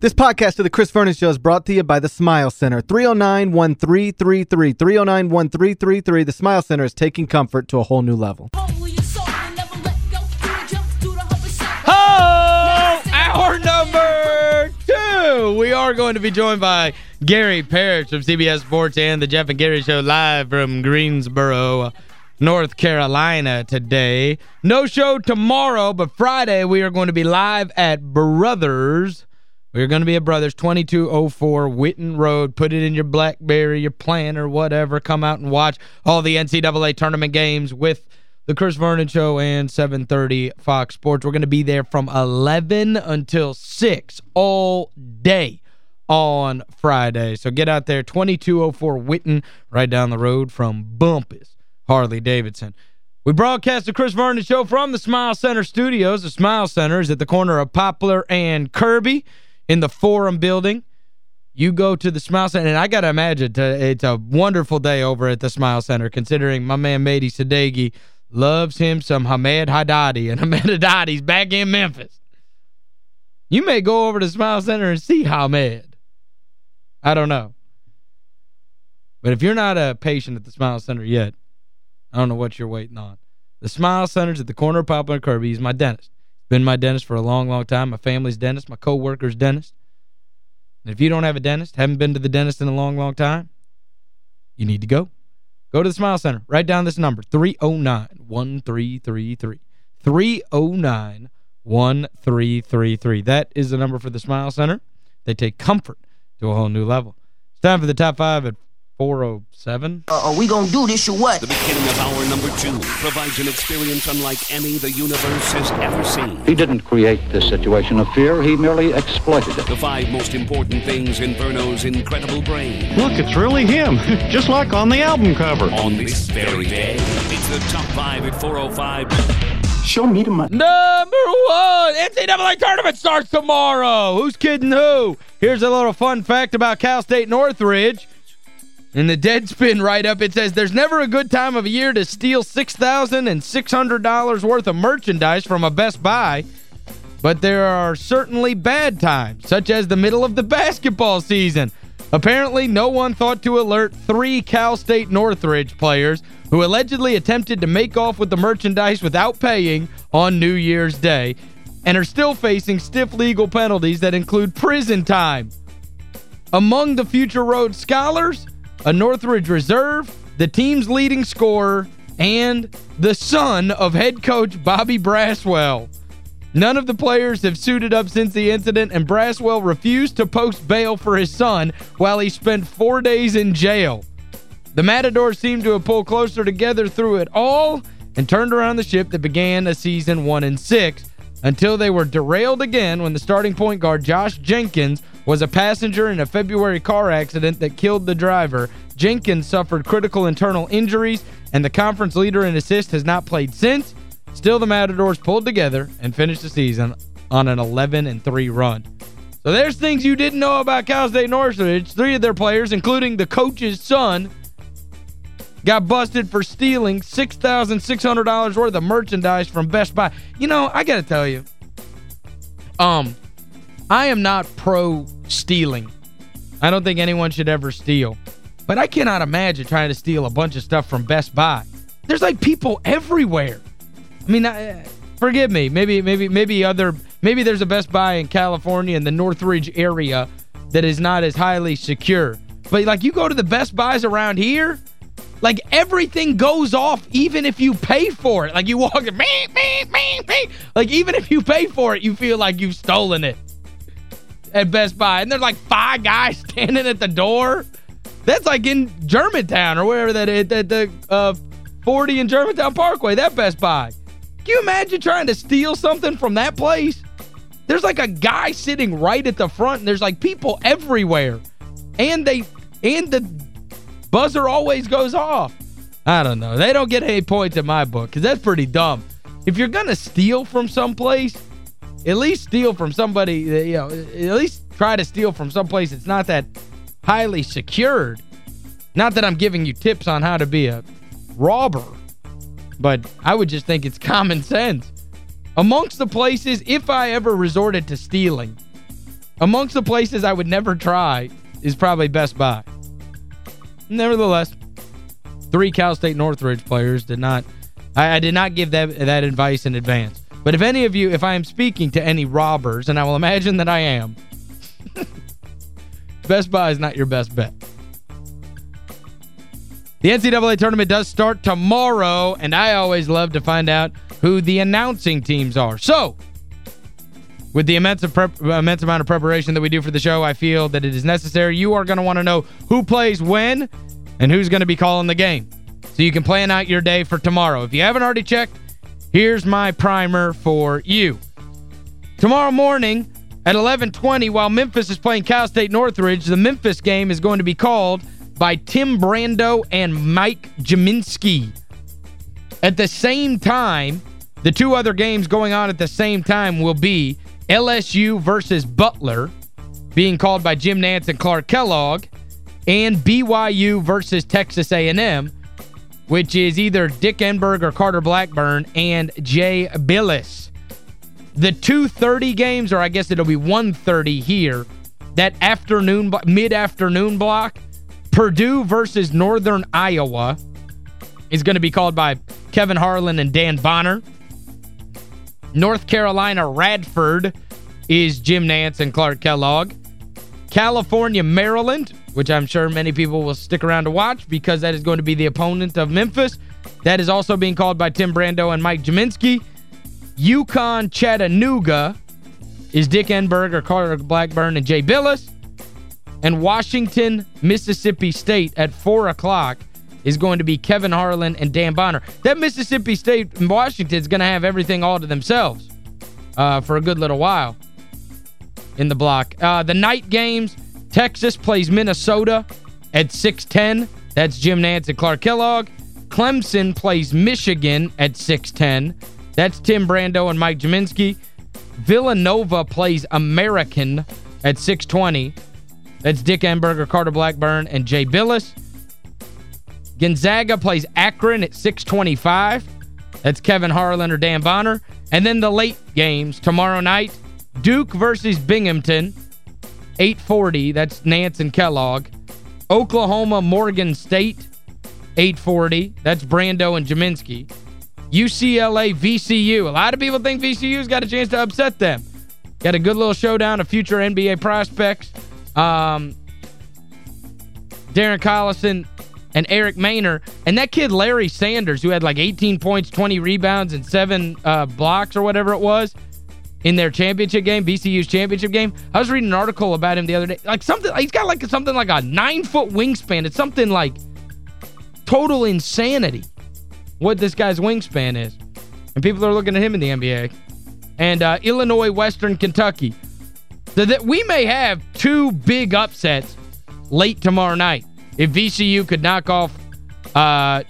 This podcast of the Chris Vernon Show is brought to you by the Smile Center. 309-1333. 309-1333. The Smile Center is taking comfort to a whole new level. Oh, number two. We are going to be joined by Gary Parrish from CBS Sports and the Jeff and Gary Show live from Greensboro, North Carolina today. No show tomorrow, but Friday we are going to be live at Brothers we're going to be at Brothers, 2204 Whitten Road. Put it in your Blackberry, your plan, or whatever. Come out and watch all the NCAA tournament games with the Chris Vernon Show and 730 Fox Sports. We're going to be there from 11 until 6 all day on Friday. So get out there, 2204 Whitten, right down the road from Bumpus, Harley-Davidson. We broadcast the Chris Vernon Show from the Smile Center Studios. The Smile Center is at the corner of Poplar and Kirby in the Forum building. You go to the Smile Center, and I got to imagine it's a wonderful day over at the Smile Center, considering my man Mady Sadeghi loves him some Hamed Haddadi, and Hamed Haddadi's back in Memphis. You may go over to Smile Center and see Hamed. I don't know. But if you're not a patient at the Smile Center yet, I don't know what you're waiting on. The Smile Center's at the corner of Poplar and Kirby. He's my dentist. Been my dentist for a long, long time. My family's dentist. My co-worker's dentist. And if you don't have a dentist, haven't been to the dentist in a long, long time, you need to go. Go to the Smile Center. Write down this number, 309-1333. 309-1333. That is the number for the Smile Center. They take comfort to a whole new level. It's time for the top five at 407. Uh, are we gonna do this or what? The beginning of hour number two provides an experience unlike any the universe has ever seen. He didn't create this situation of fear, he merely exploited it. The five most important things in Verno's incredible brain. Look, it's really him, just like on the album cover. On this very day, it's the top five at 405. Show me the money. Number one, NCAA tournament starts tomorrow. Who's kidding who? Here's a little fun fact about Cal State Northridge. In the Deadspin write-up, it says, There's never a good time of year to steal $6,600 worth of merchandise from a Best Buy, but there are certainly bad times, such as the middle of the basketball season. Apparently, no one thought to alert three Cal State Northridge players who allegedly attempted to make off with the merchandise without paying on New Year's Day and are still facing stiff legal penalties that include prison time. Among the future Rhodes Scholars a Northridge reserve, the team's leading scorer, and the son of head coach Bobby Braswell. None of the players have suited up since the incident, and Braswell refused to post bail for his son while he spent four days in jail. The Matadors seemed to have pulled closer together through it all and turned around the ship that began a season 1 and 6 until they were derailed again when the starting point guard Josh Jenkins was a passenger in a February car accident that killed the driver. Jenkins suffered critical internal injuries, and the conference leader in assist has not played since. Still, the Matadors pulled together and finished the season on an 11-3 run. So there's things you didn't know about Cal State Northridge. Three of their players, including the coach's son, got busted for stealing $6,600 worth of merchandise from Best Buy. You know, I got to tell you, um, I am not pro-stealing. I don't think anyone should ever steal. But I cannot imagine trying to steal a bunch of stuff from Best Buy. There's like people everywhere. I mean, I, forgive me. Maybe maybe maybe other maybe there's a Best Buy in California in the Northridge area that is not as highly secure. But like you go to the Best Buys around here, like everything goes off even if you pay for it. Like you walk beep, beep, beep, beep. like even if you pay for it, you feel like you've stolen it at Best Buy. And there's like five guys standing at the door. That's like in Germantown or wherever that is, at the uh, 40 in Germantown Parkway, that Best Buy. Can you imagine trying to steal something from that place? There's like a guy sitting right at the front and there's like people everywhere. And they and the buzzer always goes off. I don't know. They don't get any points in my book because that's pretty dumb. If you're going to steal from someplace, at least steal from somebody, uh, you know, at least try to steal from someplace that's not that highly secured. Not that I'm giving you tips on how to be a robber, but I would just think it's common sense. Amongst the places, if I ever resorted to stealing, amongst the places I would never try is probably Best Buy. Nevertheless, three Cal State Northridge players did not I, I did not give that that advice in advance. But if any of you, if I am speaking to any robbers, and I will imagine that I am, Best Buy is not your best bet. The NCAA tournament does start tomorrow, and I always love to find out who the announcing teams are. So, with the immense, immense amount of preparation that we do for the show, I feel that it is necessary. You are going to want to know who plays when and who's going to be calling the game. So you can plan out your day for tomorrow. If you haven't already checked, here's my primer for you. Tomorrow morning at 11:20 while Memphis is playing Cal State Northridge, the Memphis game is going to be called by Tim Brando and Mike Gminski. At the same time, the two other games going on at the same time will be LSU versus Butler, being called by Jim Nantz and Clark Kellogg, and BYU versus Texas A&M, which is either Dick Enberg or Carter Blackburn and Jay Bilas. The 2.30 games, or I guess it'll be 1.30 here, that afternoon, mid-afternoon block, Purdue versus Northern Iowa is going to be called by Kevin Harlan and Dan Bonner. North Carolina Radford is Jim Nantz and Clark Kellogg. California, Maryland which I'm sure many people will stick around to watch because that is going to be the opponent of Memphis. That is also being called by Tim Brando and Mike Gminski. UConn, Chattanooga is Dick Enberg or Carter Blackburn and Jay Bilas. And Washington, Mississippi State at 4 o'clock is going to be Kevin Harlan and Dan Bonner. That Mississippi State and Washington is going to have everything all to themselves uh, for a good little while in the block. Uh, the night games, Texas plays Minnesota at 6.10. That's Jim Nantz and Clark Kellogg. Clemson plays Michigan at 6.10. That's Tim Brando and Mike Gminski. Villanova plays American at 6.20. That's Dick Enberg or, Carter Blackburn, and Jay Bilas. Gonzaga plays Akron at 6.25. That's Kevin Harlan or Dan Bonner. And then the late games tomorrow night, Duke versus Binghamton 840. That's Nantz and Kellogg. Oklahoma, Morgan State, 840. That's Brando and Gminski. UCLA, VCU. A lot of people think VCU's got a chance to upset them. Got a good little showdown of future NBA prospects. Um, Darren Collison and Eric Maynor. And that kid, Larry Sanders, who had like 18 points, 20 rebounds, and seven uh, blocks or whatever it was, in their championship game, VCU's championship game. I was reading an article about him the other day. Like something he's got like something like a 9-foot wingspan. It's something like total insanity what this guy's wingspan is. And people are looking at him in the NBA. And uh, Illinois, Western Kentucky. So that we may have two big upsets late tomorrow night. If VCU could knock off uh,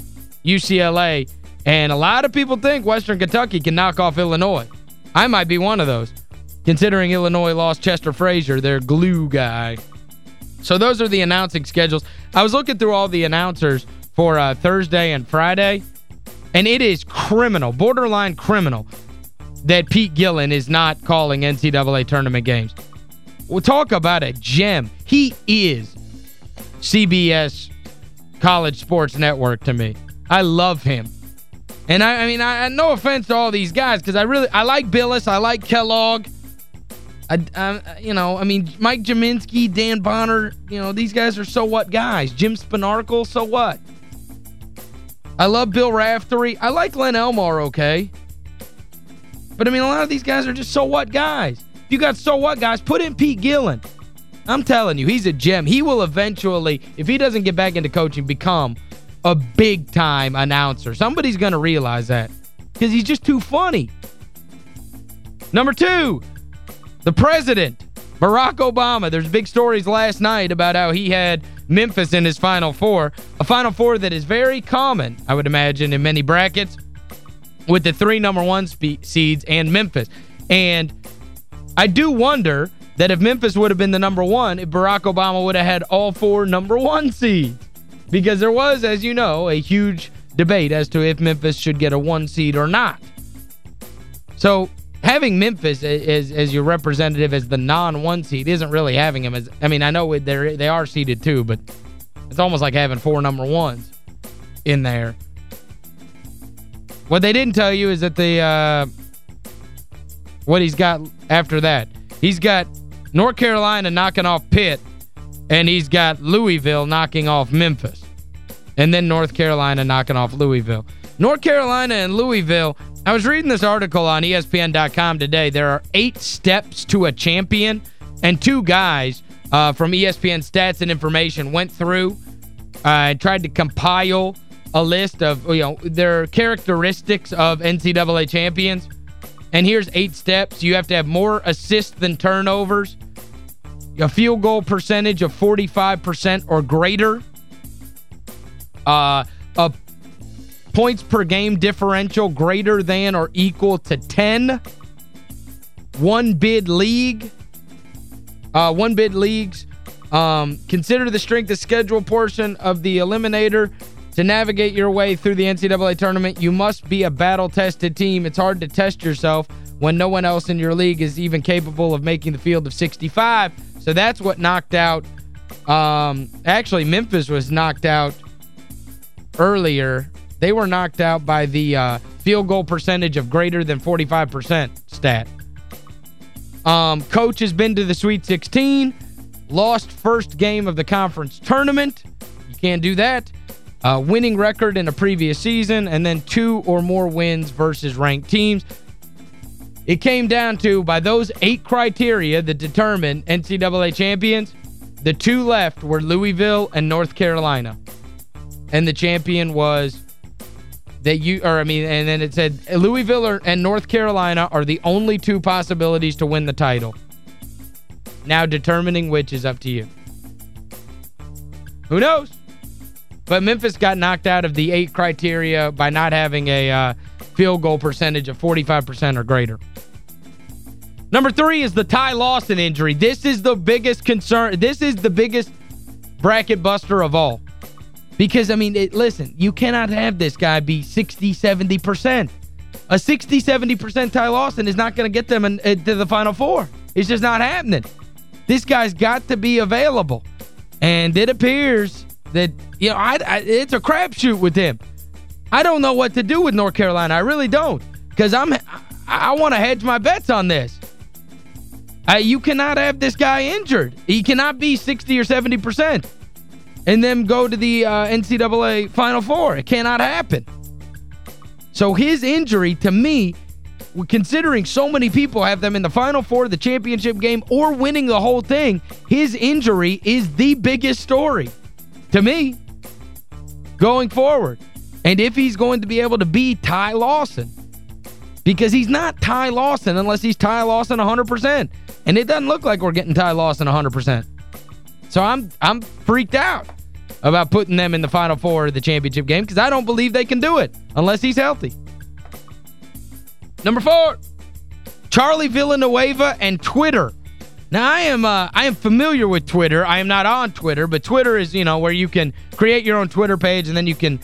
UCLA. And a lot of people think Western Kentucky can knock off Illinois. I might be one of those, considering Illinois lost Chester Frazier, their glue guy. So those are the announcing schedules. I was looking through all the announcers for uh, Thursday and Friday, and it is criminal, borderline criminal, that Pete Gillen is not calling NCAA tournament games. We'll talk about a gem. He is CBS College Sports Network to me. I love him. And I, I mean, I, no offense to all these guys because I really, I like Bilas, I like Kellogg. I, I, you know, I mean, Mike Gminski, Dan Bonner, you know, these guys are so what guys. Jim Spanarkel, so what? I love Bill Raftery. I like Len Elmore, okay? But, I mean, a lot of these guys are just so what guys. You got so what guys, put in Pete Gillen. I'm telling you, he's a gem. He will eventually, if he doesn't get back into coaching, become – a big-time announcer. Somebody's going to realize that because he's just too funny. Number two, the president, Barack Obama. There's big stories last night about how he had Memphis in his Final Four. A Final Four that is very common, I would imagine, in many brackets with the three number one seeds and Memphis. And I do wonder that if Memphis would have been the number one, Barack Obama would have had all four number one seeds. Because there was, as you know, a huge debate as to if Memphis should get a one seed or not. So, having Memphis as, as your representative as the non-one seed isn't really having them as I mean, I know they they are seeded too, but it's almost like having four number ones in there. What they didn't tell you is that the uh, what he's got after that. He's got North Carolina knocking off Pitt, and he's got Louisville knocking off Memphis. And then North Carolina knocking off Louisville. North Carolina and Louisville, I was reading this article on ESPN.com today. There are eight steps to a champion, and two guys uh, from ESPN Stats and Information went through uh, and tried to compile a list of, you know, their characteristics of NCAA champions. And here's eight steps. You have to have more assists than turnovers, a field goal percentage of 45% or greater, uh, a points per game differential greater than or equal to 10, one bid league, uh, one bid leagues, um, consider the strength of schedule portion of the eliminator to navigate your way through the NCAA tournament, you must be a battle-tested team. It's hard to test yourself when no one else in your league is even capable of making the field of 65. So that's what knocked out um, actually Memphis was knocked out earlier. They were knocked out by the uh, field goal percentage of greater than 45% stat. Um, coach has been to the Sweet 16, lost first game of the conference tournament. You can't do that uh, winning record in a previous season, and then two or more wins versus ranked teams. It came down to, by those eight criteria that determine NCAA champions, the two left were Louisville and North Carolina. And the champion was that you or I mean and then it said Louisville and North Carolina are the only two possibilities to win the title. Now determining which is up to you. Who knows? But Memphis got knocked out of the eight criteria by not having a uh, field goal percentage of 45% or greater. Number three is the Ty Lawson injury. This is the biggest concern. This is the biggest bracket buster of all. Because, I mean, it, listen, you cannot have this guy be 60, 70%. A 60, 70% Ty Lawson is not going to get them in, uh, to the Final Four. It's just not happening. This guy's got to be available. And it appears that, you know, I, I, it's a crapshoot with him. I don't know what to do with North Carolina. I really don't. Because I'm I, I want to hedge my bets on this. Uh, you cannot have this guy injured. He cannot be 60 or 70% and then go to the uh, NCAA Final Four. It cannot happen. So his injury, to me, considering so many people have them in the Final Four, the championship game, or winning the whole thing, his injury is the biggest story to me, going forward. And if he's going to be able to be Ty Lawson. Because he's not Ty Lawson unless he's Ty Lawson 100%. And it doesn't look like we're getting Ty Lawson 100%. So I'm I'm freaked out about putting them in the Final Four of the championship game because I don't believe they can do it unless he's healthy. Number four, Charlie Villanueva and Twitter now, I am uh, I am familiar with Twitter. I am not on Twitter, but Twitter is, you know, where you can create your own Twitter page and then you can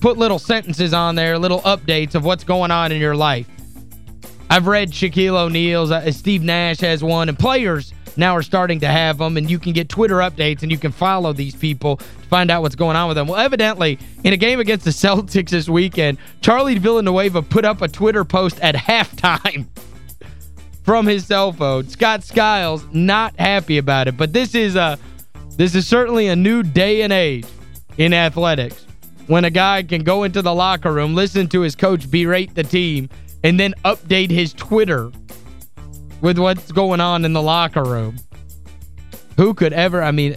put little sentences on there, little updates of what's going on in your life. I've read Shaquille O'Neal's, uh, Steve Nash has one, and players now are starting to have them, and you can get Twitter updates and you can follow these people to find out what's going on with them. Well, evidently, in a game against the Celtics this weekend, Charlie Villanueva put up a Twitter post at halftime from his cell phone. Scott Skiles not happy about it. But this is a this is certainly a new day and age in athletics when a guy can go into the locker room, listen to his coach berate the team, and then update his Twitter with what's going on in the locker room. Who could ever, I mean,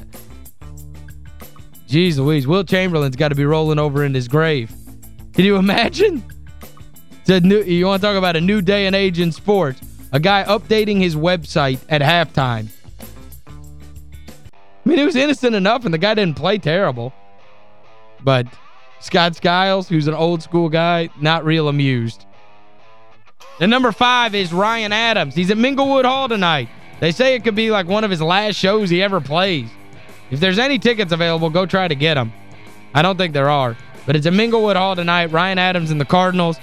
geez Louise, Wilt Chamberlain's got to be rolling over in his grave. Can you imagine? New, you want to talk about a new day and age in sports. A guy updating his website at halftime. I mean, it was innocent enough, and the guy didn't play terrible. But Scott Skiles, who's an old school guy, not real amused. And number five is Ryan Adams. He's at Minglewood Hall tonight. They say it could be like one of his last shows he ever plays. If there's any tickets available, go try to get them. I don't think there are. But it's at Minglewood Hall tonight. Ryan Adams and the Cardinals.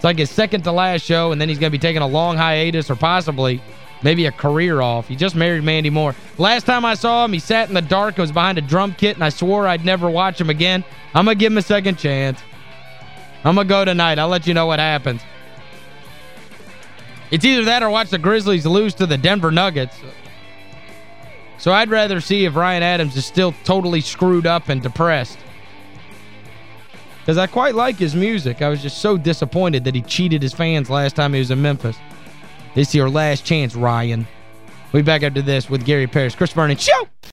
It's like his second to last show, and then he's going to be taking a long hiatus or possibly maybe a career off. He just married Mandy Moore. Last time I saw him, he sat in the dark and was behind a drum kit, and I swore I'd never watch him again. I'm going to give him a second chance. I'm going to go tonight. I'll let you know what happens. It's either that or watch the Grizzlies lose to the Denver Nuggets. So I'd rather see if Ryan Adams is still totally screwed up and depressed. Because I quite like his music. I was just so disappointed that he cheated his fans last time he was in Memphis. This is your last chance, Ryan. We'll be back after this with Gary Parrish. Chris Vernon, show!